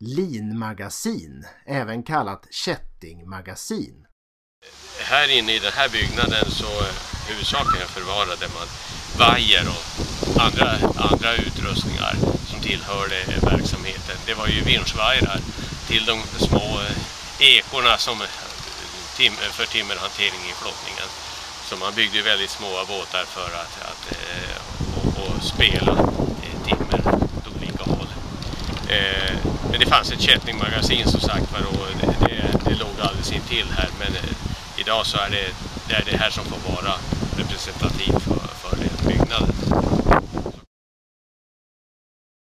linmagasin, även kallat kättingmagasin. Här inne i den här byggnaden så huvudsakligen förvarade man vajer och andra, andra utrustningar som tillhörde verksamheten. Det var ju vinschvajrar till de små ekorna som tim, för timmerhantering i flottningen. Så man byggde väldigt små båtar för att, att eh, och, och spela eh, timmer åt olika håll. Men det fanns ett kättingmagasin som sagt var och det, det, det låg alldeles intill här. Men eh, idag så är det, det är det här som får vara representativt.